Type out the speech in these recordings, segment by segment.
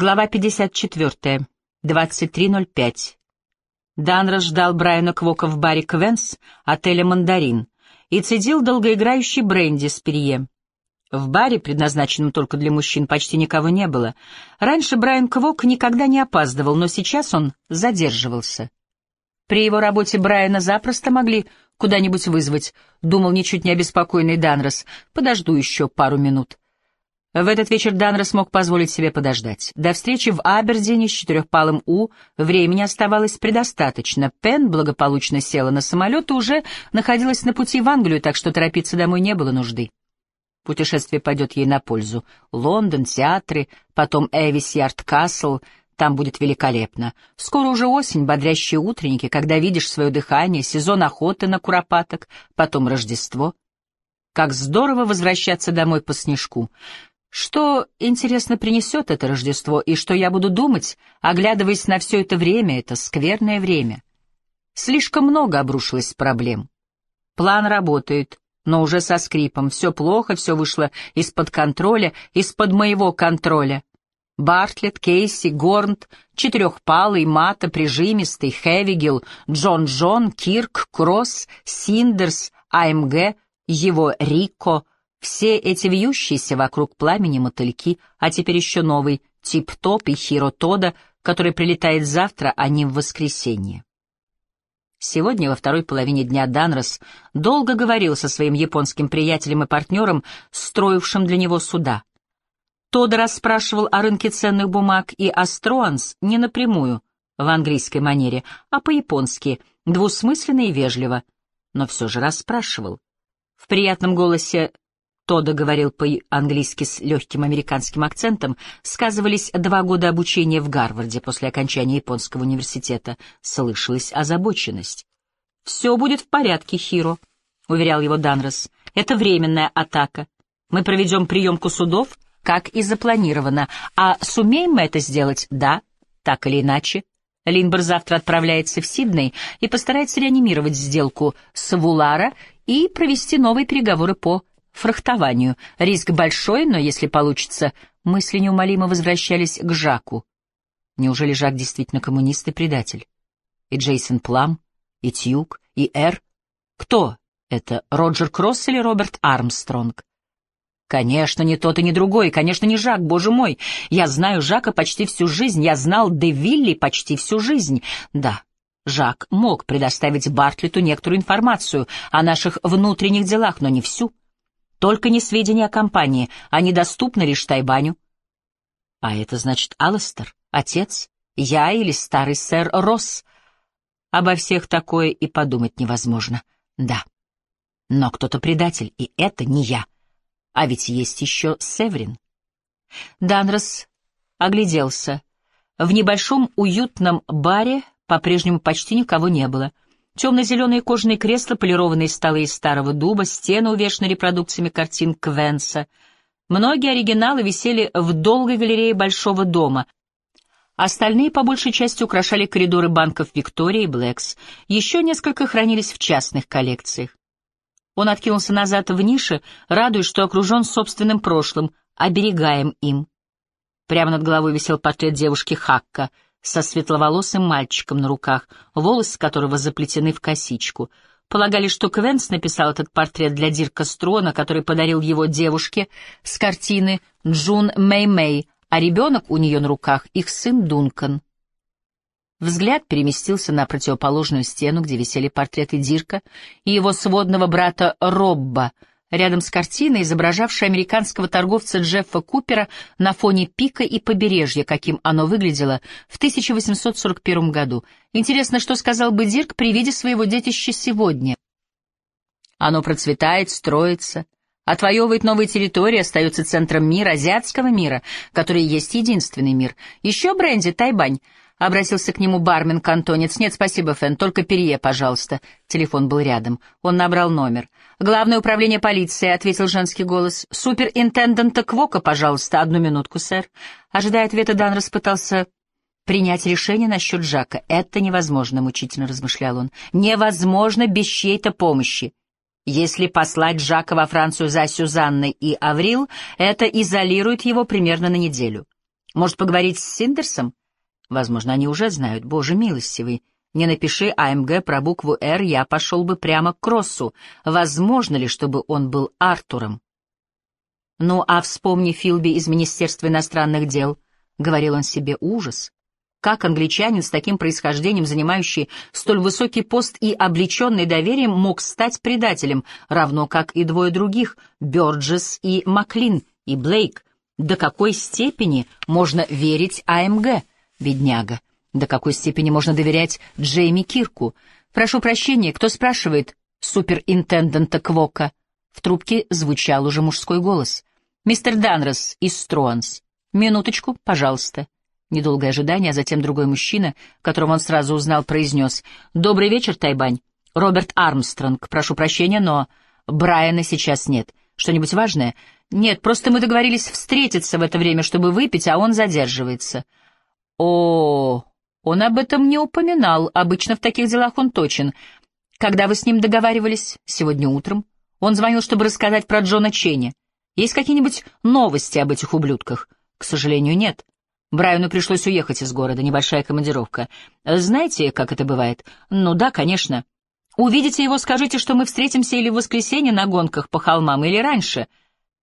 Глава 54. 23.05. Данрос ждал Брайана Квока в баре «Квенс» отеля «Мандарин» и цедил долгоиграющий бренди с перье. В баре, предназначенном только для мужчин, почти никого не было. Раньше Брайан Квок никогда не опаздывал, но сейчас он задерживался. При его работе Брайана запросто могли куда-нибудь вызвать, думал ничуть не обеспокоенный Данрос. Подожду еще пару минут. В этот вечер Данра смог позволить себе подождать. До встречи в Абердине с четырехпалым У времени оставалось предостаточно. Пен благополучно села на самолет и уже находилась на пути в Англию, так что торопиться домой не было нужды. Путешествие пойдет ей на пользу. Лондон, театры, потом Эвис Ярд Касл — там будет великолепно. Скоро уже осень, бодрящие утренники, когда видишь свое дыхание, сезон охоты на куропаток, потом Рождество. Как здорово возвращаться домой по снежку. Что, интересно, принесет это Рождество, и что я буду думать, оглядываясь на все это время, это скверное время? Слишком много обрушилось проблем. План работает, но уже со скрипом. Все плохо, все вышло из-под контроля, из-под моего контроля. Бартлетт, Кейси, Горнт, Четырехпалый, Мата, Прижимистый, Хевигел, Джон Джон, Кирк, Кросс, Синдерс, АМГ, его Рико, все эти вьющиеся вокруг пламени мотыльки, а теперь еще новый, Тип-Топ и Хиро Тода, который прилетает завтра, а не в воскресенье. Сегодня, во второй половине дня, Данрос долго говорил со своим японским приятелем и партнером, строившим для него суда. Тода расспрашивал о рынке ценных бумаг и о Струанс не напрямую, в английской манере, а по-японски, двусмысленно и вежливо, но все же расспрашивал. В приятном голосе Тодда говорил по-английски с легким американским акцентом, сказывались два года обучения в Гарварде после окончания японского университета. Слышалась озабоченность. «Все будет в порядке, Хиро», — уверял его Данрос. «Это временная атака. Мы проведем приемку судов, как и запланировано. А сумеем мы это сделать? Да, так или иначе. Линбер завтра отправляется в Сидней и постарается реанимировать сделку с Вулара и провести новые переговоры по фрахтованию. Риск большой, но если получится, мысли неумолимо возвращались к Жаку. Неужели Жак действительно коммунист и предатель? И Джейсон Плам, и Тьюк, и Эр? Кто это, Роджер Кросс или Роберт Армстронг? Конечно, не тот и не другой, конечно, не Жак, боже мой. Я знаю Жака почти всю жизнь, я знал Де Вилли почти всю жизнь. Да, Жак мог предоставить Бартлету некоторую информацию о наших внутренних делах, но не всю. Только не сведения о компании, они доступны лишь Тайбаню. А это значит Алластер, отец, я или старый сэр Росс. Обо всех такое и подумать невозможно. Да. Но кто-то предатель, и это не я. А ведь есть еще Севрин. Данрос огляделся. В небольшом уютном баре по-прежнему почти никого не было. Темно-зеленые кожаные кресла, полированные столы из старого дуба, стены увешаны репродукциями картин Квенса. Многие оригиналы висели в долгой галерее большого дома. Остальные, по большей части, украшали коридоры банков Виктория и Блэкс. Еще несколько хранились в частных коллекциях. Он откинулся назад в нише, радуясь, что окружен собственным прошлым, оберегаем им. Прямо над головой висел портрет девушки Хакка — со светловолосым мальчиком на руках, волосы которого заплетены в косичку. Полагали, что Квенс написал этот портрет для Дирка Строна, который подарил его девушке с картины Джун Мэй-Мэй, а ребенок у нее на руках — их сын Дункан. Взгляд переместился на противоположную стену, где висели портреты Дирка и его сводного брата Робба — рядом с картиной, изображавшей американского торговца Джеффа Купера на фоне пика и побережья, каким оно выглядело в 1841 году. Интересно, что сказал бы Дирк при виде своего детища сегодня. Оно процветает, строится, отвоевывает новые территории, остается центром мира, азиатского мира, который есть единственный мир. Еще бренди, Тайбань —— обратился к нему бармен-кантонец. «Нет, спасибо, Фэн, только перье, пожалуйста». Телефон был рядом. Он набрал номер. «Главное управление полиции», — ответил женский голос. «Суперинтенданта Квока, пожалуйста. Одну минутку, сэр». Ожидая ответа, Дан пытался принять решение насчет Жака. «Это невозможно», — мучительно размышлял он. «Невозможно без чьей-то помощи. Если послать Жака во Францию за Сюзанной и Аврил, это изолирует его примерно на неделю». Может, поговорить с Синдерсом? Возможно, они уже знают. Боже милостивый. Не напиши АМГ про букву «Р», я пошел бы прямо к Кроссу. Возможно ли, чтобы он был Артуром? Ну, а вспомни Филби из Министерства иностранных дел. Говорил он себе ужас. Как англичанин с таким происхождением, занимающий столь высокий пост и облеченный доверием, мог стать предателем, равно как и двое других — Бёрджес и Маклин, и Блейк? До какой степени можно верить АМГ, бедняга? До какой степени можно доверять Джейми Кирку? Прошу прощения, кто спрашивает суперинтендента Квока? В трубке звучал уже мужской голос. «Мистер Данрос из Струанс. Минуточку, пожалуйста». Недолгое ожидание, а затем другой мужчина, которого он сразу узнал, произнес. «Добрый вечер, Тайбань. Роберт Армстронг. Прошу прощения, но Брайана сейчас нет. Что-нибудь важное?» «Нет, просто мы договорились встретиться в это время, чтобы выпить, а он задерживается». «О, он об этом не упоминал. Обычно в таких делах он точен. Когда вы с ним договаривались? Сегодня утром. Он звонил, чтобы рассказать про Джона Ченни. Есть какие-нибудь новости об этих ублюдках? К сожалению, нет. Брайану пришлось уехать из города, небольшая командировка. Знаете, как это бывает? Ну да, конечно. Увидите его, скажите, что мы встретимся или в воскресенье на гонках по холмам, или раньше.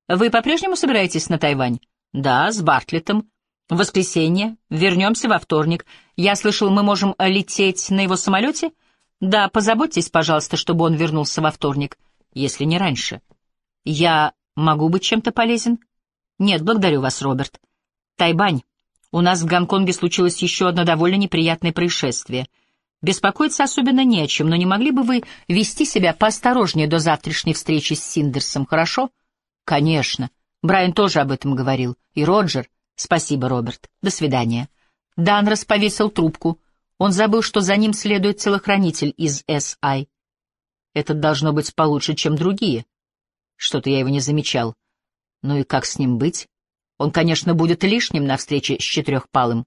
Вы по-прежнему собираетесь на Тайвань? Да, с Бартлетом. Воскресенье. Вернемся во вторник. Я слышал, мы можем лететь на его самолете? Да, позаботьтесь, пожалуйста, чтобы он вернулся во вторник, если не раньше. Я могу быть чем-то полезен? Нет, благодарю вас, Роберт. Тайбань. У нас в Гонконге случилось еще одно довольно неприятное происшествие. Беспокоиться особенно не о чем, но не могли бы вы вести себя поосторожнее до завтрашней встречи с Синдерсом, хорошо? Конечно. Брайан тоже об этом говорил. И Роджер. Спасибо, Роберт. До свидания. Данрос повесил трубку. Он забыл, что за ним следует телохранитель из С.I. Этот должно быть получше, чем другие. Что-то я его не замечал. Ну и как с ним быть? Он, конечно, будет лишним на встрече с Четырехпалым.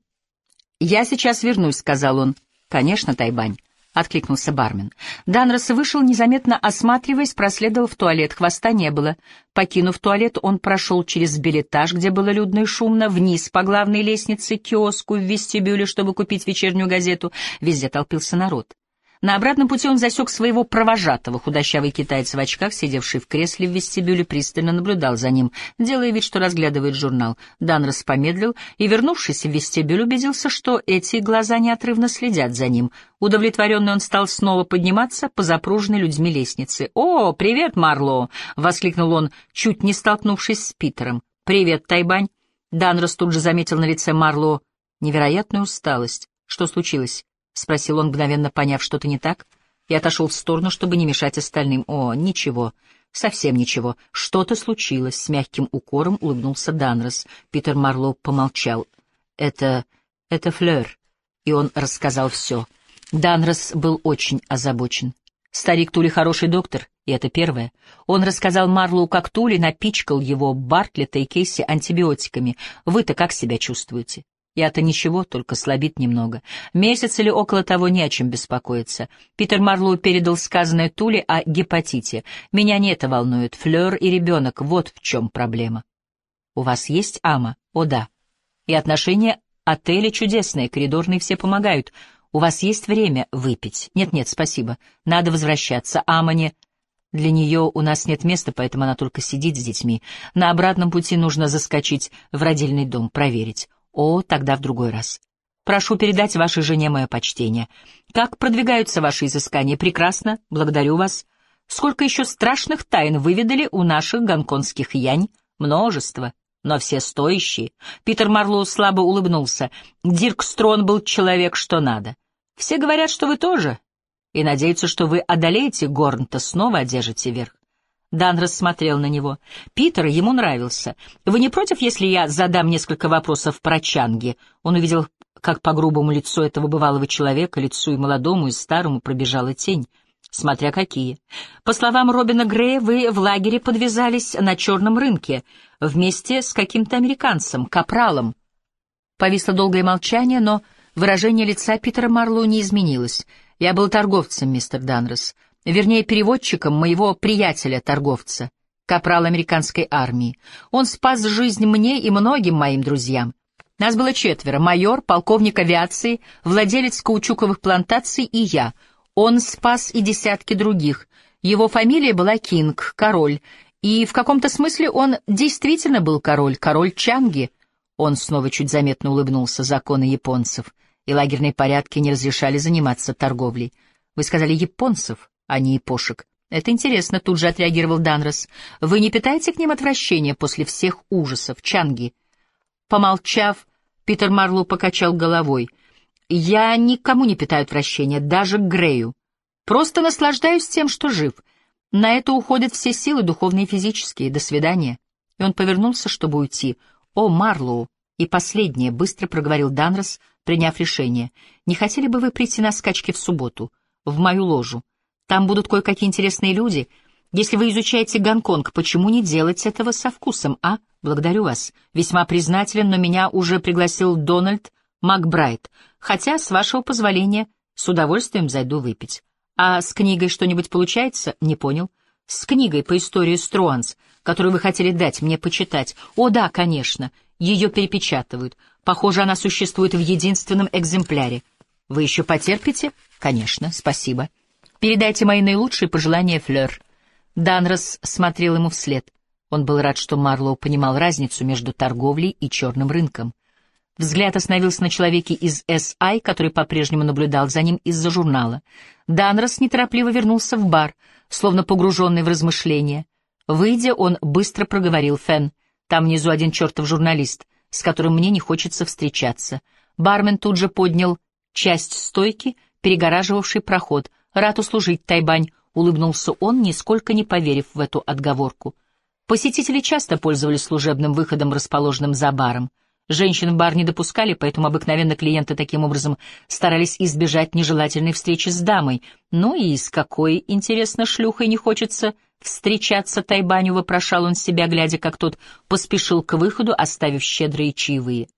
«Я сейчас вернусь», — сказал он. «Конечно, Тайбань», — откликнулся бармен. Данрос вышел, незаметно осматриваясь, проследовал в туалет. Хвоста не было. Покинув туалет, он прошел через билетаж, где было людно и шумно, вниз по главной лестнице к киоску в вестибюле, чтобы купить вечернюю газету. Везде толпился народ. На обратном пути он засек своего провожатого, худощавый китаец в очках, сидевший в кресле в вестибюле, пристально наблюдал за ним, делая вид, что разглядывает журнал. Данрос помедлил и, вернувшись в вестибюль, убедился, что эти глаза неотрывно следят за ним. Удовлетворенный он стал снова подниматься по запруженной людьми лестнице. «О, привет, Марло!» — воскликнул он, чуть не столкнувшись с Питером. «Привет, Тайбань!» Данрос тут же заметил на лице Марло невероятную усталость. Что случилось? — спросил он, мгновенно поняв, что-то не так, и отошел в сторону, чтобы не мешать остальным. «О, ничего, совсем ничего. Что-то случилось», — с мягким укором улыбнулся Данрос. Питер Марлоу помолчал. «Это... это Флёр». И он рассказал все. Данрос был очень озабочен. Старик Тули хороший доктор, и это первое. Он рассказал Марлоу, как Тули напичкал его Бартлета и Кейси антибиотиками. Вы-то как себя чувствуете? Я-то ничего, только слабит немного. Месяц или около того не о чем беспокоиться. Питер Марлоу передал сказанное Туле о гепатите. Меня не это волнует. Флёр и ребенок, вот в чем проблема. У вас есть ама? О, да. И отношения отеля чудесные, коридорные все помогают. У вас есть время выпить? Нет-нет, спасибо. Надо возвращаться. Ама не... Для нее у нас нет места, поэтому она только сидит с детьми. На обратном пути нужно заскочить в родильный дом, проверить. О, тогда в другой раз. Прошу передать вашей жене мое почтение. Как продвигаются ваши изыскания? Прекрасно, благодарю вас. Сколько еще страшных тайн выведали у наших гонконгских янь? Множество, но все стоящие. Питер Марлоу слабо улыбнулся. Дирк Строн был человек, что надо. Все говорят, что вы тоже, и надеются, что вы одолеете Горнта, снова одержите верх. Дан рассмотрел на него. Питер ему нравился. «Вы не против, если я задам несколько вопросов про Чанги?» Он увидел, как по грубому лицу этого бывалого человека, лицу и молодому, и старому, пробежала тень. Смотря какие. По словам Робина Грея, вы в лагере подвязались на черном рынке вместе с каким-то американцем, капралом. Повисло долгое молчание, но выражение лица Питера Марлоу не изменилось. «Я был торговцем, мистер Данрос вернее, переводчиком моего приятеля-торговца, капрал американской армии. Он спас жизнь мне и многим моим друзьям. Нас было четверо — майор, полковник авиации, владелец каучуковых плантаций и я. Он спас и десятки других. Его фамилия была Кинг, король, и в каком-то смысле он действительно был король, король Чанги. Он снова чуть заметно улыбнулся законы японцев, и лагерные порядки не разрешали заниматься торговлей. Вы сказали японцев, а не япошек. Это интересно, тут же отреагировал Данрос. Вы не питаете к ним отвращения после всех ужасов, Чанги? Помолчав, Питер Марлоу покачал головой. Я никому не питаю отвращения, даже к Грею. Просто наслаждаюсь тем, что жив — на это уходят все силы, духовные и физические. До свидания. И он повернулся, чтобы уйти. О, Марлоу! И последнее, быстро проговорил Данрос, приняв решение. Не хотели бы вы прийти на скачки в субботу? В мою ложу. Там будут кое-какие интересные люди. Если вы изучаете Гонконг, почему не делать этого со вкусом, а? Благодарю вас. Весьма признателен, но меня уже пригласил Дональд Макбрайт. Хотя, с вашего позволения, с удовольствием зайду выпить. А с книгой что-нибудь получается? Не понял. С книгой по истории Струанс, которую вы хотели дать мне почитать. О, да, конечно. Ее перепечатывают. Похоже, она существует в единственном экземпляре. Вы еще потерпите? Конечно, спасибо. Передайте мои наилучшие пожелания, Флёр. Данрос смотрел ему вслед. Он был рад, что Марлоу понимал разницу между торговлей и черным рынком. Взгляд остановился на человеке из С.I., который по-прежнему наблюдал за ним из-за журнала. Данрос неторопливо вернулся в бар, словно погруженный в размышления. Выйдя, он быстро проговорил Фен. «Там внизу один чертов журналист, с которым мне не хочется встречаться». Бармен тут же поднял часть стойки, перегораживавший проход. «Рад услужить, Тайбань», — улыбнулся он, нисколько не поверив в эту отговорку. Посетители часто пользовались служебным выходом, расположенным за баром. Женщин в бар не допускали, поэтому обыкновенно клиенты таким образом старались избежать нежелательной встречи с дамой. Ну и с какой, интересно, шлюхой не хочется встречаться Тайбаню, вопрошал он себя, глядя, как тот поспешил к выходу, оставив щедрые чаевые.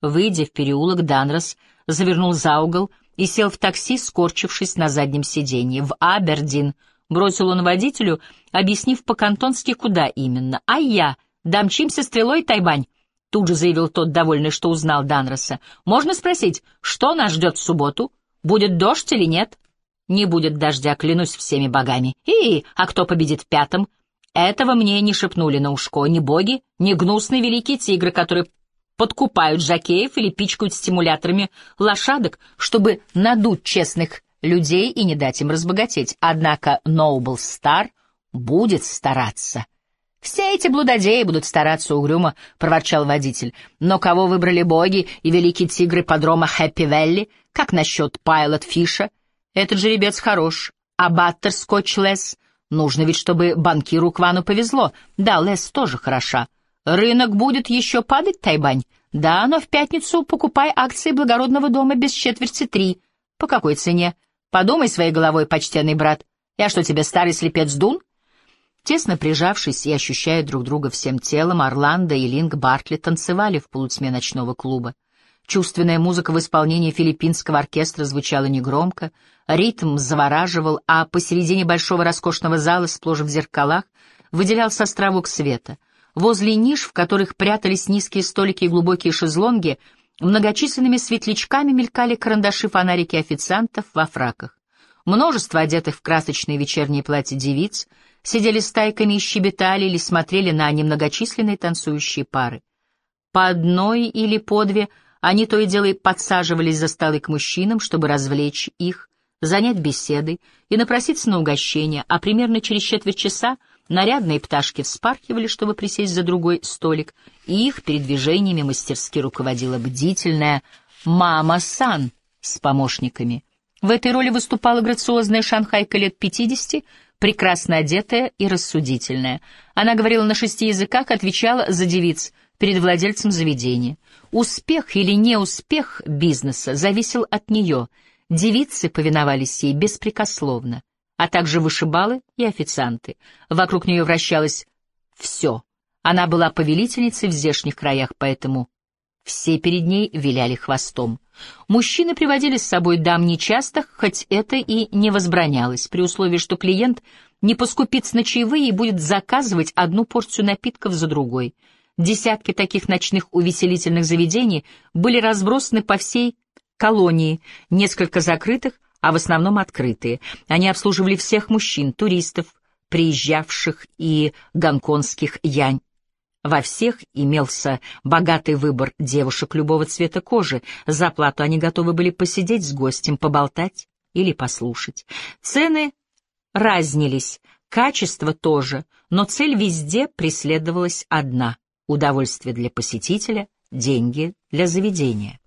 Выйдя в переулок, Данрос завернул за угол и сел в такси, скорчившись на заднем сиденье. В Абердин бросил он водителю, объяснив по-кантонски, куда именно. «А я домчимся стрелой, Тайбань!» Тут же заявил тот, довольный, что узнал Данроса. «Можно спросить, что нас ждет в субботу? Будет дождь или нет?» «Не будет дождя, клянусь всеми богами. И, а кто победит в пятом?» Этого мне не шепнули на ушко ни боги, ни гнусные великие тигры, которые подкупают жакеев или пичкают стимуляторами лошадок, чтобы надуть честных людей и не дать им разбогатеть. Однако Ноубл Стар будет стараться. «Все эти блудодеи будут стараться угрюмо», — проворчал водитель. «Но кого выбрали боги и великие тигры подрома Хэппи-Велли? Как насчет Пайлот Фиша? Этот жеребец хорош. А Баттер Скотч Лес? Нужно ведь, чтобы банкиру Квану повезло. Да, Лес тоже хороша. Рынок будет еще падать, Тайбань? Да, но в пятницу покупай акции благородного дома без четверти три. По какой цене? Подумай своей головой, почтенный брат. Я что, тебе старый слепец Дун? Тесно прижавшись и ощущая друг друга всем телом, Орландо и Линк Бартли танцевали в полутьме ночного клуба. Чувственная музыка в исполнении филиппинского оркестра звучала негромко, ритм завораживал, а посередине большого роскошного зала, сплошь в зеркалах, выделялся островок света. Возле ниш, в которых прятались низкие столики и глубокие шезлонги, многочисленными светлячками мелькали карандаши-фонарики официантов во фраках. Множество одетых в красочные вечерние платья девиц — сидели стайками и щебетали или смотрели на немногочисленные танцующие пары. По одной или по две они то и дело подсаживались за столы к мужчинам, чтобы развлечь их, занять беседой и напроситься на угощение, а примерно через четверть часа нарядные пташки вспархивали, чтобы присесть за другой столик, и их передвижениями мастерски руководила бдительная «Мама Сан» с помощниками. В этой роли выступала грациозная шанхайка лет пятидесяти, прекрасно одетая и рассудительная. Она говорила на шести языках, отвечала за девиц перед владельцем заведения. Успех или неуспех бизнеса зависел от нее. Девицы повиновались ей беспрекословно, а также вышибалы и официанты. Вокруг нее вращалось все. Она была повелительницей в здешних краях, поэтому все перед ней виляли хвостом. Мужчины приводили с собой дам нечасто, хоть это и не возбранялось, при условии, что клиент не поскупится на чаевые и будет заказывать одну порцию напитков за другой. Десятки таких ночных увеселительных заведений были разбросаны по всей колонии, несколько закрытых, а в основном открытые. Они обслуживали всех мужчин, туристов, приезжавших и гонконгских янь. Во всех имелся богатый выбор девушек любого цвета кожи. За плату они готовы были посидеть с гостем, поболтать или послушать. Цены разнились, качество тоже, но цель везде преследовалась одна — удовольствие для посетителя, деньги для заведения.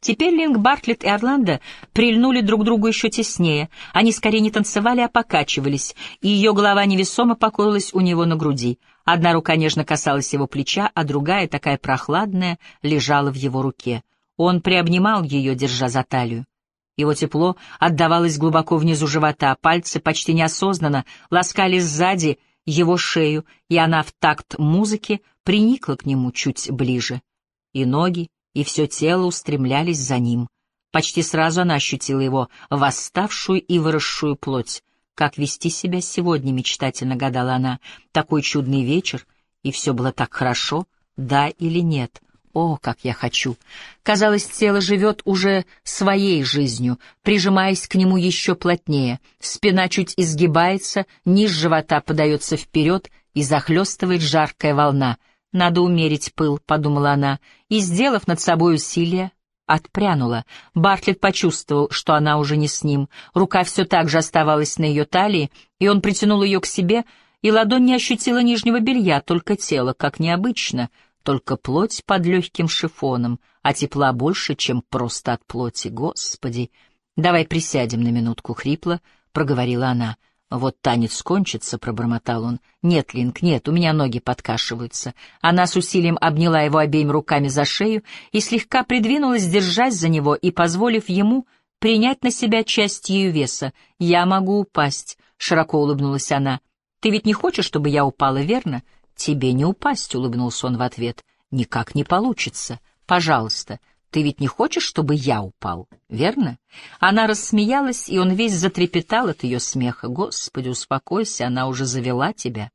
Теперь Линк Бартлетт и Орландо прильнули друг к другу еще теснее. Они скорее не танцевали, а покачивались, и ее голова невесомо покоилась у него на груди. Одна рука нежно касалась его плеча, а другая, такая прохладная, лежала в его руке. Он приобнимал ее, держа за талию. Его тепло отдавалось глубоко внизу живота, пальцы почти неосознанно ласкали сзади его шею, и она в такт музыки приникла к нему чуть ближе. И ноги, и все тело устремлялись за ним. Почти сразу она ощутила его восставшую и выросшую плоть. Как вести себя сегодня, мечтательно гадала она. Такой чудный вечер, и все было так хорошо, да или нет. О, как я хочу! Казалось, тело живет уже своей жизнью, прижимаясь к нему еще плотнее. Спина чуть изгибается, низ живота подается вперед, и захлестывает жаркая волна — надо умерить пыл, — подумала она, и, сделав над собой усилие, отпрянула. Бартлетт почувствовал, что она уже не с ним. Рука все так же оставалась на ее талии, и он притянул ее к себе, и ладонь не ощутила нижнего белья, только тело, как необычно, только плоть под легким шифоном, а тепла больше, чем просто от плоти. Господи! Давай присядем на минутку, хрипло, — проговорила она. «Вот танец кончится», — пробормотал он. «Нет, Линк, нет, у меня ноги подкашиваются». Она с усилием обняла его обеими руками за шею и слегка придвинулась, держась за него и позволив ему принять на себя часть ее веса. «Я могу упасть», — широко улыбнулась она. «Ты ведь не хочешь, чтобы я упала, верно?» «Тебе не упасть», — улыбнулся он в ответ. «Никак не получится. Пожалуйста, ты ведь не хочешь, чтобы я упал, верно? Она рассмеялась, и он весь затрепетал от ее смеха. Господи, успокойся, она уже завела тебя.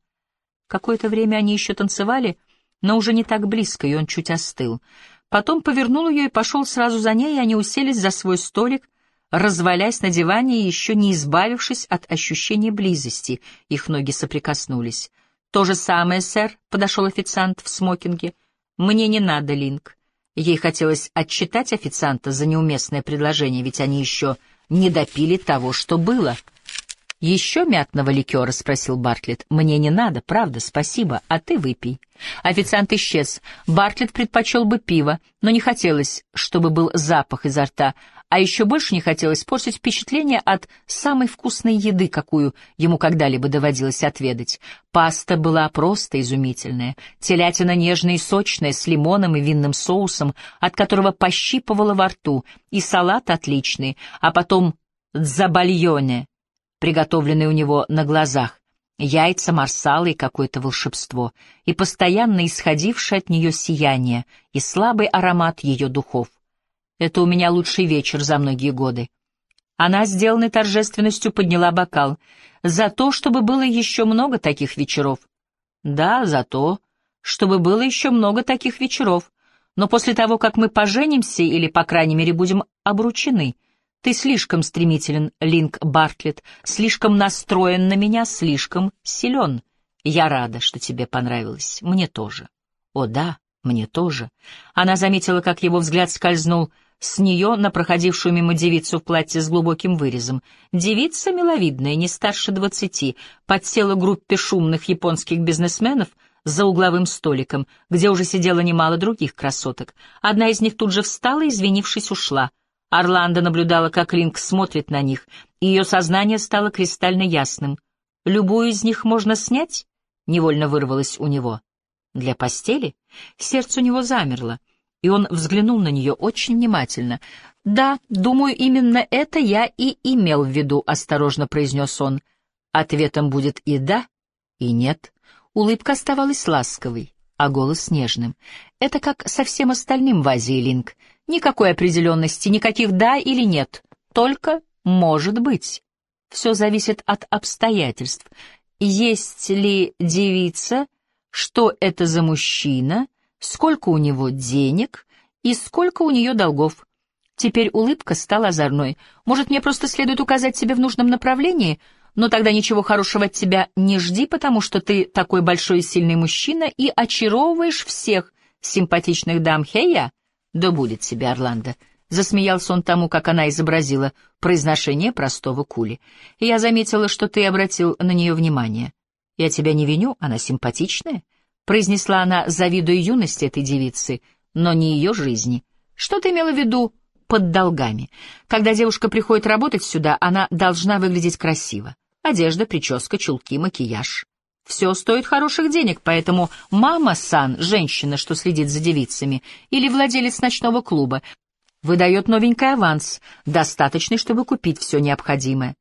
Какое-то время они еще танцевали, но уже не так близко, и он чуть остыл. Потом повернул ее и пошел сразу за ней, и они уселись за свой столик, развалясь на диване и еще не избавившись от ощущения близости. Их ноги соприкоснулись. «То же самое, сэр», — подошел официант в смокинге. «Мне не надо, Линк. Ей хотелось отчитать официанта за неуместное предложение, ведь они еще не допили того, что было. «Еще мятного ликера?» — спросил Бартлетт. «Мне не надо, правда, спасибо, а ты выпей». Официант исчез. Бартлетт предпочел бы пиво, но не хотелось, чтобы был запах изо рта, а еще больше не хотелось портить впечатление от самой вкусной еды, какую ему когда-либо доводилось отведать. Паста была просто изумительная, телятина нежная и сочная, с лимоном и винным соусом, от которого пощипывала во рту, и салат отличный, а потом дзабальоне, приготовленный у него на глазах, яйца, марсала и какое-то волшебство, и постоянно исходившее от нее сияние и слабый аромат ее духов. Это у меня лучший вечер за многие годы. Она, сделанной торжественностью, подняла бокал. За то, чтобы было еще много таких вечеров. Да, за то, чтобы было еще много таких вечеров. Но после того, как мы поженимся, или, по крайней мере, будем обручены, ты слишком стремителен, Линк Бартлетт, слишком настроен на меня, слишком силен. Я рада, что тебе понравилось. Мне тоже. О, да, мне тоже. Она заметила, как его взгляд скользнул с нее на проходившую мимо девицу в платье с глубоким вырезом. Девица миловидная, не старше двадцати, подсела группе шумных японских бизнесменов за угловым столиком, где уже сидело немало других красоток. Одна из них тут же встала извинившись, ушла. Орландо наблюдала, как Ринг смотрит на них, и ее сознание стало кристально ясным. «Любую из них можно снять?» — невольно вырвалось у него. «Для постели?» Сердце у него замерло — и он взглянул на нее очень внимательно. «Да, думаю, именно это я и имел в виду», — осторожно произнес он. Ответом будет и «да», и «нет». Улыбка оставалась ласковой, а голос нежным. Это как со всем остальным в Азии, Линк. Никакой определенности, никаких «да» или «нет», только «может быть». Все зависит от обстоятельств. Есть ли девица, что это за мужчина — сколько у него денег и сколько у нее долгов. Теперь улыбка стала озорной. Может, мне просто следует указать тебе в нужном направлении, но тогда ничего хорошего от тебя не жди, потому что ты такой большой и сильный мужчина и очаровываешь всех симпатичных дам Хея. Да будет тебе, Орландо. Засмеялся он тому, как она изобразила произношение простого кули. Я заметила, что ты обратил на нее внимание. Я тебя не виню, она симпатичная, произнесла она, завидуя юности этой девицы, но не ее жизни. Что ты имела в виду под долгами? Когда девушка приходит работать сюда, она должна выглядеть красиво. Одежда, прическа, чулки, макияж. Все стоит хороших денег, поэтому мама-сан, женщина, что следит за девицами, или владелец ночного клуба, выдает новенький аванс, достаточный, чтобы купить все необходимое.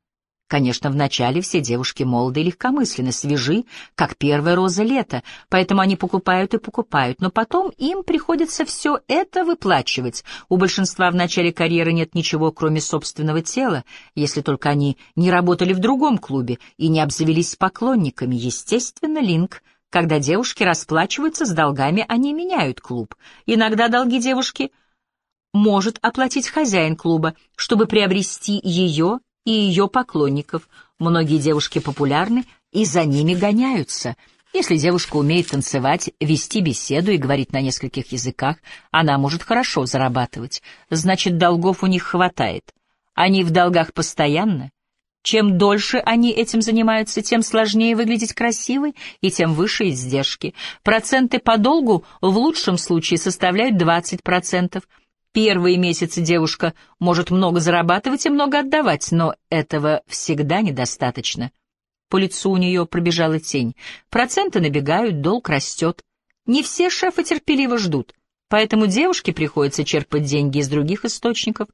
Конечно, вначале все девушки молоды и легкомысленны, свежи, как первая роза лета, поэтому они покупают и покупают, но потом им приходится все это выплачивать. У большинства в начале карьеры нет ничего, кроме собственного тела, если только они не работали в другом клубе и не обзавелись поклонниками. Естественно, Линк когда девушки расплачиваются с долгами, они меняют клуб. Иногда долги девушки может оплатить хозяин клуба, чтобы приобрести ее и ее поклонников. Многие девушки популярны и за ними гоняются. Если девушка умеет танцевать, вести беседу и говорить на нескольких языках, она может хорошо зарабатывать. Значит, долгов у них хватает. Они в долгах постоянно. Чем дольше они этим занимаются, тем сложнее выглядеть красивой и тем выше издержки. Проценты по долгу в лучшем случае составляют 20%, Первые месяцы девушка может много зарабатывать и много отдавать, но этого всегда недостаточно. По лицу у нее пробежала тень. Проценты набегают, долг растет. Не все шефы терпеливо ждут, поэтому девушке приходится черпать деньги из других источников.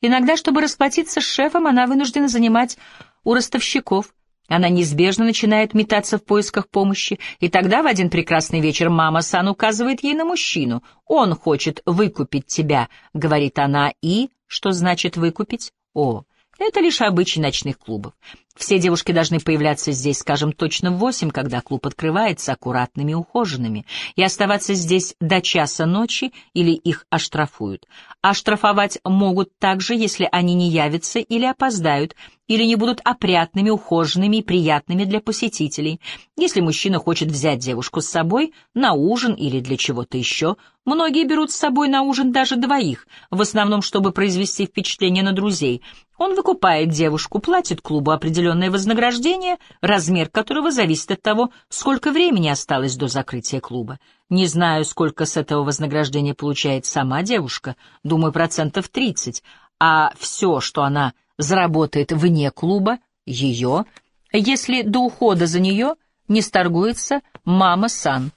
Иногда, чтобы расплатиться с шефом, она вынуждена занимать у ростовщиков, она неизбежно начинает метаться в поисках помощи, и тогда в один прекрасный вечер мама Сан указывает ей на мужчину. «Он хочет выкупить тебя», — говорит она, и... Что значит «выкупить»? О, это лишь обычай ночных клубов. Все девушки должны появляться здесь, скажем, точно в восемь, когда клуб открывается, аккуратными и ухоженными, и оставаться здесь до часа ночи или их оштрафуют. Оштрафовать могут также, если они не явятся или опоздают, или не будут опрятными, ухоженными и приятными для посетителей. Если мужчина хочет взять девушку с собой на ужин или для чего-то еще, многие берут с собой на ужин даже двоих, в основном, чтобы произвести впечатление на друзей. Он выкупает девушку, платит клубу определенное вознаграждение, размер которого зависит от того, сколько времени осталось до закрытия клуба. Не знаю, сколько с этого вознаграждения получает сама девушка, думаю, процентов 30, а все, что она заработает вне клуба, ее, если до ухода за нее не сторгуется мама-сан.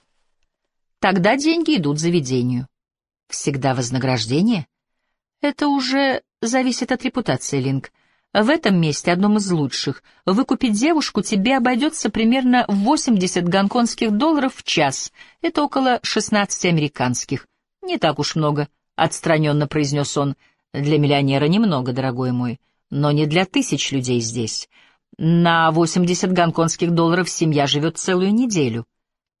Тогда деньги идут заведению. Всегда вознаграждение? Это уже зависит от репутации, Линк. В этом месте, одном из лучших, выкупить девушку тебе обойдется примерно в 80 гонконгских долларов в час. Это около 16 американских. Не так уж много, — отстраненно произнес он. Для миллионера немного, дорогой мой, но не для тысяч людей здесь. На 80 гонконгских долларов семья живет целую неделю.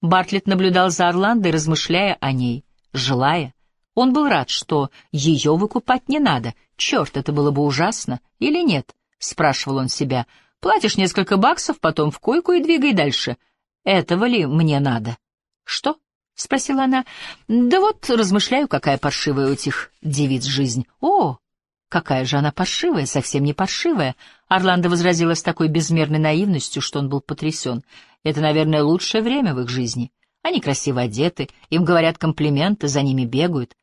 Бартлетт наблюдал за Орландой, размышляя о ней, желая. Он был рад, что ее выкупать не надо. Черт, это было бы ужасно. Или нет? Спрашивал он себя. Платишь несколько баксов, потом в койку и двигай дальше. Этого ли мне надо? Что? — спросила она. — Да вот, размышляю, какая паршивая у этих девиц жизнь. — О, какая же она паршивая, совсем не паршивая. Орландо возразила с такой безмерной наивностью, что он был потрясен. Это, наверное, лучшее время в их жизни. Они красиво одеты, им говорят комплименты, за ними бегают.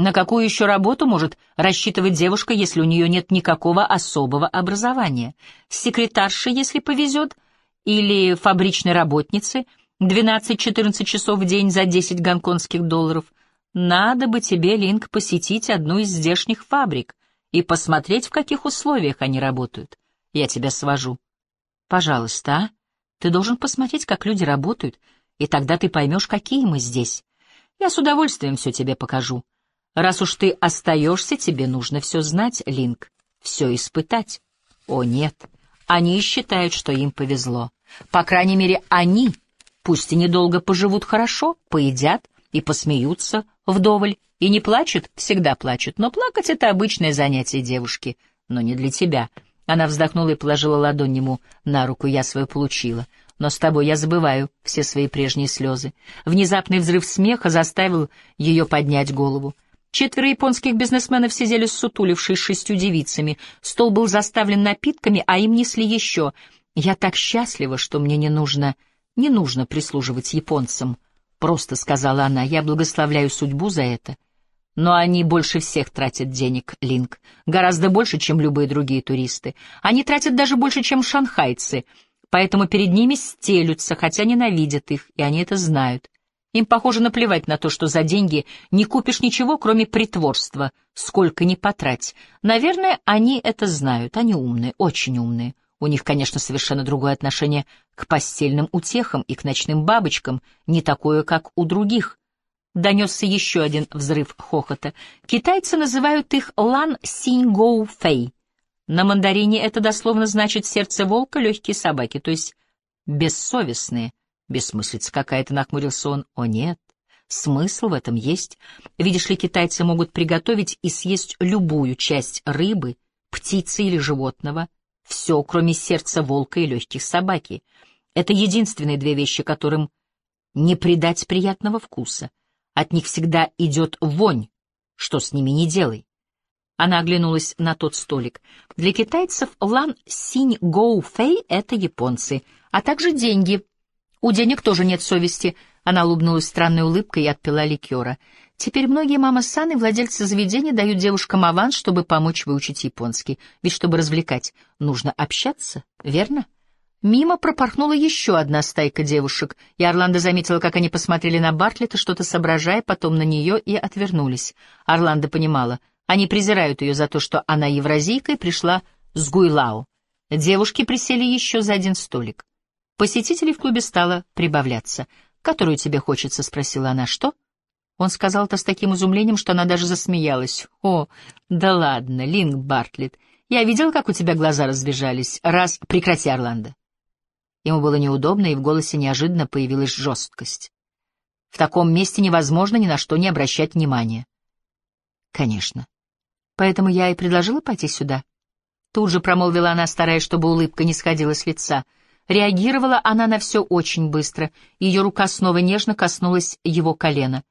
На какую еще работу может рассчитывать девушка, если у нее нет никакого особого образования? Секретарша, если повезет, или фабричной работницы, 12-14 часов в день за 10 гонконгских долларов. Надо бы тебе, Линк, посетить одну из здешних фабрик и посмотреть, в каких условиях они работают. Я тебя свожу. Пожалуйста, а? Ты должен посмотреть, как люди работают, и тогда ты поймешь, какие мы здесь. Я с удовольствием все тебе покажу. Раз уж ты остаешься, тебе нужно все знать, Линк, все испытать. О, нет, они считают, что им повезло. По крайней мере, они, пусть и недолго поживут хорошо, поедят, и посмеются вдоволь, и не плачут, всегда плачут, но плакать — это обычное занятие девушки, но не для тебя. Она вздохнула и положила ладонь ему на руку, я свою получила. Но с тобой я забываю все свои прежние слезы. Внезапный взрыв смеха заставил ее поднять голову. Четверо японских бизнесменов сидели сутулившись шестью девицами. Стол был заставлен напитками, а им несли еще. Я так счастлива, что мне не нужно, не нужно прислуживать японцам. Просто сказала она, я благословляю судьбу за это. Но они больше всех тратят денег, Линк. Гораздо больше, чем любые другие туристы. Они тратят даже больше, чем шанхайцы. Поэтому перед ними стелются, хотя ненавидят их, и они это знают. Им, похоже, наплевать на то, что за деньги не купишь ничего, кроме притворства, сколько ни потрать. Наверное, они это знают, они умные, очень умные. У них, конечно, совершенно другое отношение к постельным утехам и к ночным бабочкам, не такое, как у других. Донесся еще один взрыв хохота. Китайцы называют их лан синь гоу фэй. На мандарине это дословно значит «сердце волка, легкие собаки», то есть бессовестные. Бессмыслица какая-то, нахмурился он. О нет, смысл в этом есть. Видишь ли, китайцы могут приготовить и съесть любую часть рыбы, птицы или животного, все, кроме сердца волка и легких собаки. Это единственные две вещи, которым не придать приятного вкуса. От них всегда идет вонь, что с ними не делай. Она оглянулась на тот столик. Для китайцев лан синь гоу фэй — это японцы, а также деньги, у денег тоже нет совести. Она улыбнулась странной улыбкой и отпила ликера. Теперь многие мамы-саны, владельцы заведений, дают девушкам аванс, чтобы помочь выучить японский. Ведь чтобы развлекать, нужно общаться, верно? Мимо пропорхнула еще одна стайка девушек, и Орландо заметила, как они посмотрели на Бартлета, что-то соображая, потом на нее и отвернулись. Орландо понимала, они презирают ее за то, что она евразийка и пришла с Гуйлау. Девушки присели еще за один столик. Посетителей в клубе стало прибавляться. «Которую тебе хочется?» — спросила она. «Что?» Он сказал это с таким изумлением, что она даже засмеялась. «О, да ладно, Линк Бартлетт, я видел, как у тебя глаза разбежались. Раз... Прекрати, Орландо». Ему было неудобно, и в голосе неожиданно появилась жесткость. В таком месте невозможно ни на что не обращать внимания. «Конечно. Поэтому я и предложила пойти сюда». Тут же промолвила она, стараясь, чтобы улыбка не сходила с лица — Реагировала она на все очень быстро. Ее рука снова нежно коснулась его колена.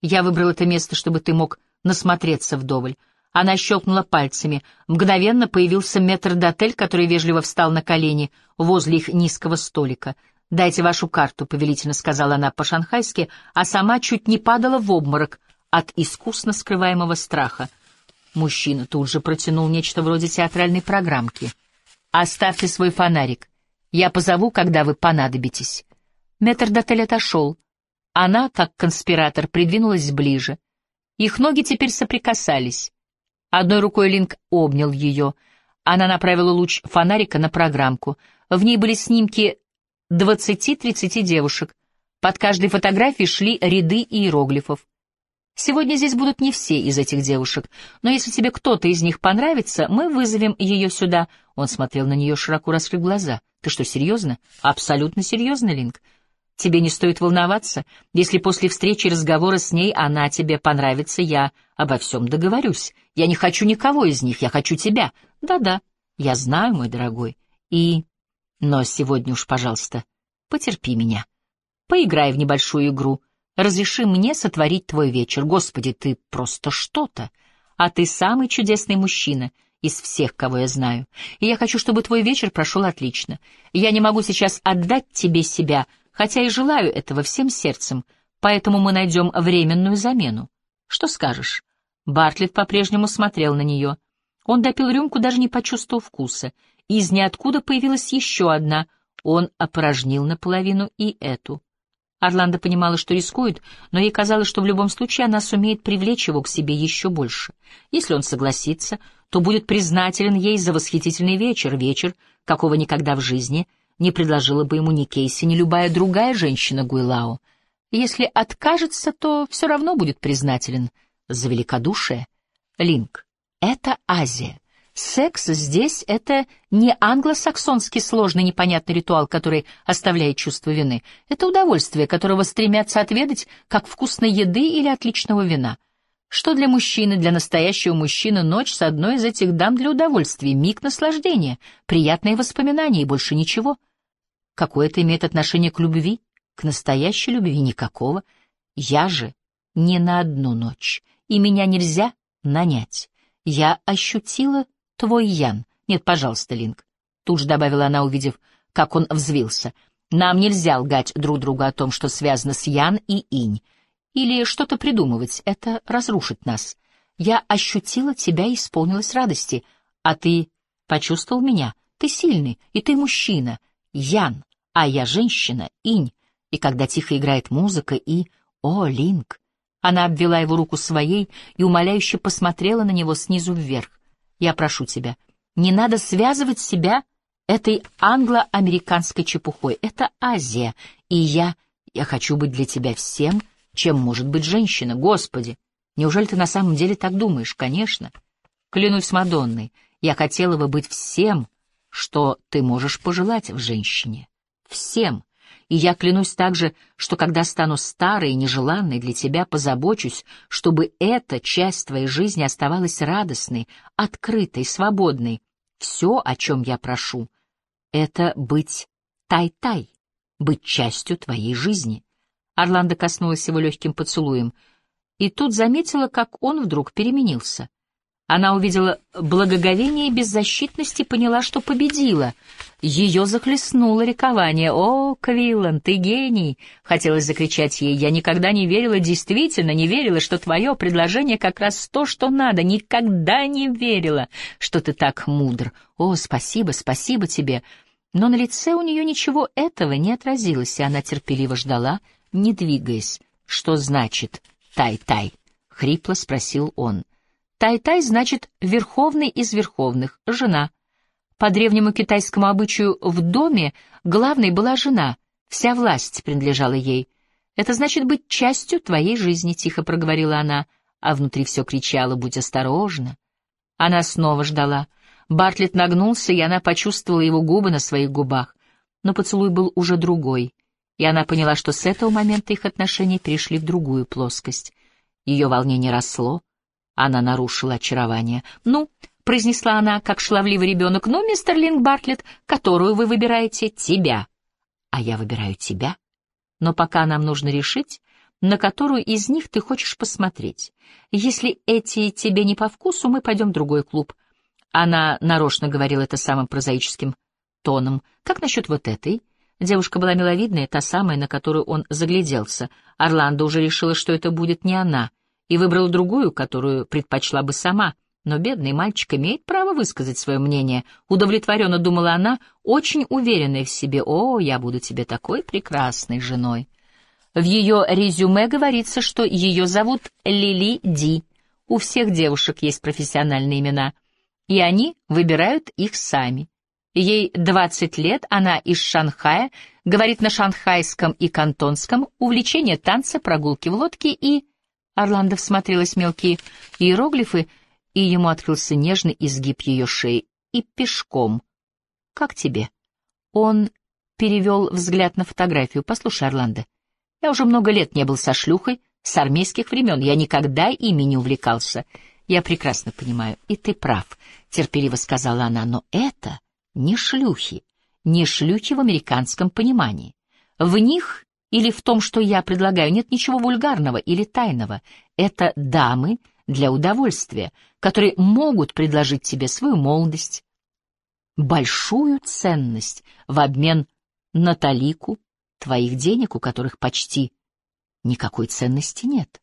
«Я выбрал это место, чтобы ты мог насмотреться вдоволь». Она щелкнула пальцами. Мгновенно появился метрдотель, который вежливо встал на колени возле их низкого столика. «Дайте вашу карту», — повелительно сказала она по-шанхайски, а сама чуть не падала в обморок от искусно скрываемого страха. Мужчина тут же протянул нечто вроде театральной программки. «Оставьте свой фонарик. Я позову, когда вы понадобитесь. Метрдотель отошел. Она, как конспиратор, придвинулась ближе. Их ноги теперь соприкасались. Одной рукой Линк обнял ее. Она направила луч фонарика на программку. В ней были снимки двадцати-тридцати девушек. Под каждой фотографией шли ряды иероглифов. Сегодня здесь будут не все из этих девушек, но если тебе кто-то из них понравится, мы вызовем ее сюда. Он смотрел на нее широко раскрыв глаза. Ты что, серьезно? Абсолютно серьезно, Линк. Тебе не стоит волноваться. Если после встречи и разговора с ней она тебе понравится, я обо всем договорюсь. Я не хочу никого из них, я хочу тебя. Да-да, я знаю, мой дорогой. И... Но сегодня уж, пожалуйста, потерпи меня. Поиграй в небольшую игру — Разреши мне сотворить твой вечер. Господи, ты просто что-то. А ты самый чудесный мужчина из всех, кого я знаю. И я хочу, чтобы твой вечер прошел отлично. Я не могу сейчас отдать тебе себя, хотя и желаю этого всем сердцем, поэтому мы найдем временную замену. Что скажешь?» Бартлетт по-прежнему смотрел на нее. Он допил рюмку, даже не почувствовав вкуса. Из ниоткуда появилась еще одна. Он опорожнил наполовину и эту. Орландо понимала, что рискует, но ей казалось, что в любом случае она сумеет привлечь его к себе еще больше. Если он согласится, то будет признателен ей за восхитительный вечер, вечер, какого никогда в жизни не предложила бы ему ни Кейси, ни любая другая женщина Гуйлао. Если откажется, то все равно будет признателен за великодушие. Линк, это Азия. Секс здесь — это не англосаксонский сложный непонятный ритуал, который оставляет чувство вины. Это удовольствие, которого стремятся отведать, как вкусной еды или отличного вина. Что для мужчины, для настоящего мужчины, ночь с одной из этих дам для удовольствия, миг наслаждения, приятные воспоминания и больше ничего. Какое это имеет отношение к любви? К настоящей любви никакого. Я же не на одну ночь, и меня нельзя нанять. Я ощутила твой Ян. Нет, пожалуйста, Линк. Тут же добавила она, увидев, как он взвился. Нам нельзя лгать друг другу о том, что связано с Ян и Инь. Или что-то придумывать. Это разрушит нас. Я ощутила тебя и исполнилась радости. А ты почувствовал меня? Ты сильный, и ты мужчина. Ян, а я женщина, Инь. И когда тихо играет музыка, и... О, Линк! Она обвела его руку своей и умоляюще посмотрела на него снизу вверх. «Я прошу тебя, не надо связывать себя этой англо-американской чепухой. Это Азия, и я... Я хочу быть для тебя всем, чем может быть женщина. Господи, неужели ты на самом деле так думаешь? Конечно. Клянусь Мадонной, я хотела бы быть всем, что ты можешь пожелать в женщине. Всем. И я клянусь также, что когда стану старой и нежеланной для тебя, позабочусь, чтобы эта часть твоей жизни оставалась радостной, открытой, свободной. Все, о чем я прошу, — это быть тай-тай, быть частью твоей жизни. Орландо коснулась его легким поцелуем, и тут заметила, как он вдруг переменился. Она увидела благоговение и беззащитность и поняла, что победила. Ее захлестнуло ликование. «О, Квиллан, ты гений!» — хотелось закричать ей. «Я никогда не верила, действительно не верила, что твое предложение как раз то, что надо. Никогда не верила, что ты так мудр. О, спасибо, спасибо тебе!» Но на лице у нее ничего этого не отразилось, и она терпеливо ждала, не двигаясь. «Что значит «тай-тай»?» — хрипло спросил он. Тай-тай значит «верховный из верховных», жена. По древнему китайскому обычаю в доме главной была жена, вся власть принадлежала ей. «Это значит быть частью твоей жизни», — тихо проговорила она, а внутри все кричало «будь осторожна». Она снова ждала. Бартлетт нагнулся, и она почувствовала его губы на своих губах. Но поцелуй был уже другой, и она поняла, что с этого момента их отношения перешли в другую плоскость. Ее волнение росло, она нарушила очарование. «Ну», — произнесла она, как шлавливый ребенок, «ну, мистер Линк Бартлетт, которую вы выбираете? Тебя». «А я выбираю тебя. Но пока нам нужно решить, на которую из них ты хочешь посмотреть. Если эти тебе не по вкусу, мы пойдем в другой клуб». Она нарочно говорила это самым прозаическим тоном. «Как насчет вот этой?» Девушка была миловидная, та самая, на которую он загляделся. Орландо уже решила, что это будет не она — и выбрала другую, которую предпочла бы сама. Но бедный мальчик имеет право высказать свое мнение. Удовлетворенно думала она, очень уверенная в себе. «О, я буду тебе такой прекрасной женой». В ее резюме говорится, что ее зовут Лили Ди. У всех девушек есть профессиональные имена, и они выбирают их сами. Ей 20 лет, она из Шанхая, говорит на шанхайском и кантонском, увлечение танца, прогулки в лодке и Орландо всмотрелась мелкие иероглифы, и ему открылся нежный изгиб ее шеи. И пешком. «Как тебе?» Он перевел взгляд на фотографию. «Послушай, Орландо, я уже много лет не был со шлюхой, с армейских времен. Я никогда ими не увлекался. Я прекрасно понимаю, и ты прав», — терпеливо сказала она, «но это не шлюхи, не шлюхи в американском понимании. В них или в том, что я предлагаю, нет ничего вульгарного или тайного. Это дамы для удовольствия, которые могут предложить тебе свою молодость, большую ценность в обмен на талику твоих денег, у которых почти никакой ценности нет.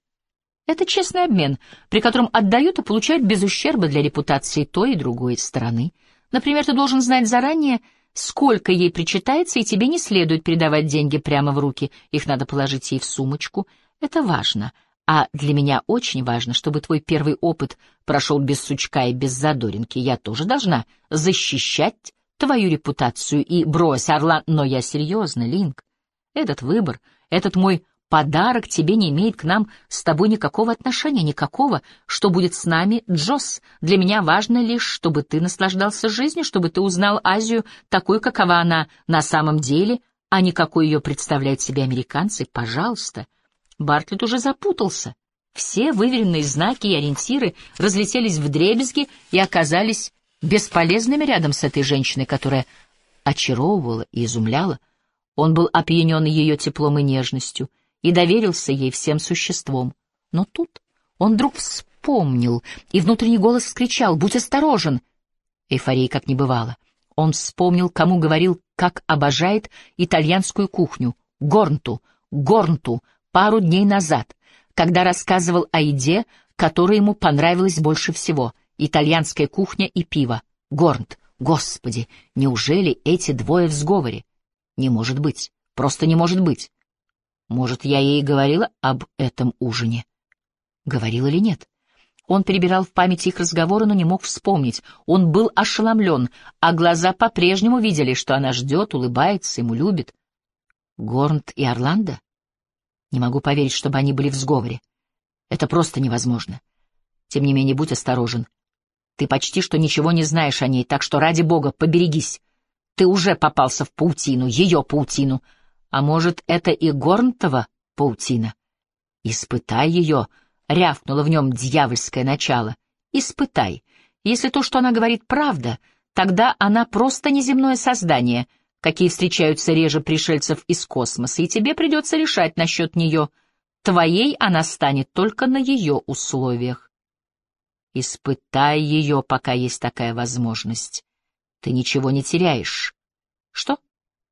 Это честный обмен, при котором отдают и получают без ущерба для репутации той и другой стороны. Например, ты должен знать заранее, сколько ей причитается, и тебе не следует передавать деньги прямо в руки, их надо положить ей в сумочку. Это важно. А для меня очень важно, чтобы твой первый опыт прошел без сучка и без задоринки. Я тоже должна защищать твою репутацию и брось, Орла, но я серьезно, Линк. Этот выбор, этот мой Подарок тебе не имеет к нам с тобой никакого отношения, никакого. Что будет с нами, Джосс? Для меня важно лишь, чтобы ты наслаждался жизнью, чтобы ты узнал Азию такой, какова она на самом деле, а не какой ее представляют себе американцы. Пожалуйста. Бартлетт уже запутался. Все выверенные знаки и ориентиры разлетелись в дребезги и оказались бесполезными рядом с этой женщиной, которая очаровывала и изумляла. Он был опьянен ее теплом и нежностью и доверился ей всем существом. Но тут он вдруг вспомнил, и внутренний голос вскричал «Будь осторожен!» Эйфории как не бывало. Он вспомнил, кому говорил, как обожает итальянскую кухню. Горнту, Горнту, пару дней назад, когда рассказывал о еде, которая ему понравилась больше всего — итальянская кухня и пиво. Горнт, господи, неужели эти двое в сговоре? Не может быть, просто не может быть. Может, я ей говорила об этом ужине? Говорил или нет? Он перебирал в памяти их разговоры, но не мог вспомнить. Он был ошеломлен, а глаза по-прежнему видели, что она ждет, улыбается, ему любит. Горнт и Орландо? Не могу поверить, чтобы они были в сговоре. Это просто невозможно. Тем не менее, будь осторожен. Ты почти что ничего не знаешь о ней, так что, ради бога, поберегись. Ты уже попался в паутину, ее паутину. А может, это и Горнтова паутина? Испытай ее, — рявкнуло в нем дьявольское начало. Испытай. Если то, что она говорит, правда, тогда она просто неземное создание — какие встречаются реже пришельцев из космоса, и тебе придется решать насчет нее. Твоей она станет только на ее условиях. Испытай ее, пока есть такая возможность. Ты ничего не теряешь. — Что? —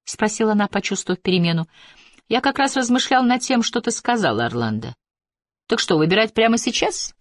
спросила она, почувствовав перемену. — Я как раз размышлял над тем, что ты сказал, Орландо. — Так что, выбирать прямо сейчас?